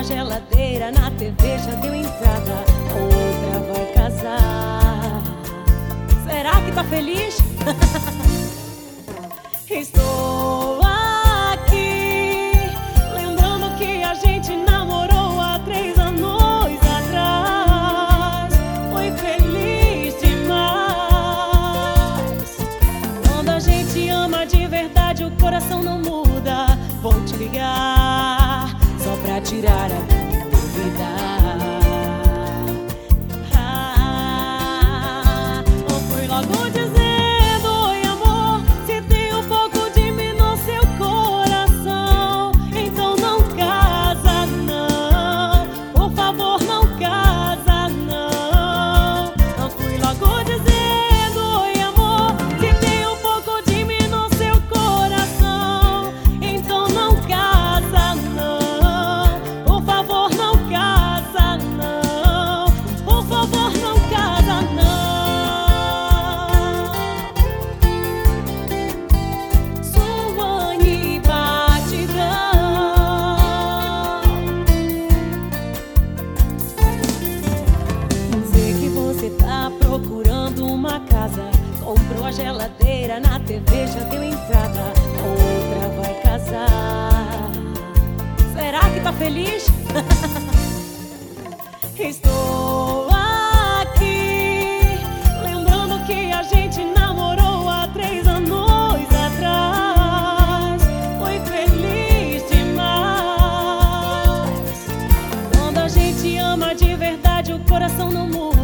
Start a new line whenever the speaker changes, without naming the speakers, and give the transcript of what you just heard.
Na geladeira, na TV já deu entrada, outra vai casar. Será que tá feliz? Estou aqui, lembrando que a gente namorou há três anos atrás. Foi feliz demais. Quando a gente ama de verdade, o coração não muda. Na geladeira, na TV já deu entrada, a outra vai casar. Será que tá feliz? Estou aqui, lembrando que a gente namorou há três anos atrás. Foi feliz demais. Quando a gente ama de verdade, o coração não muda.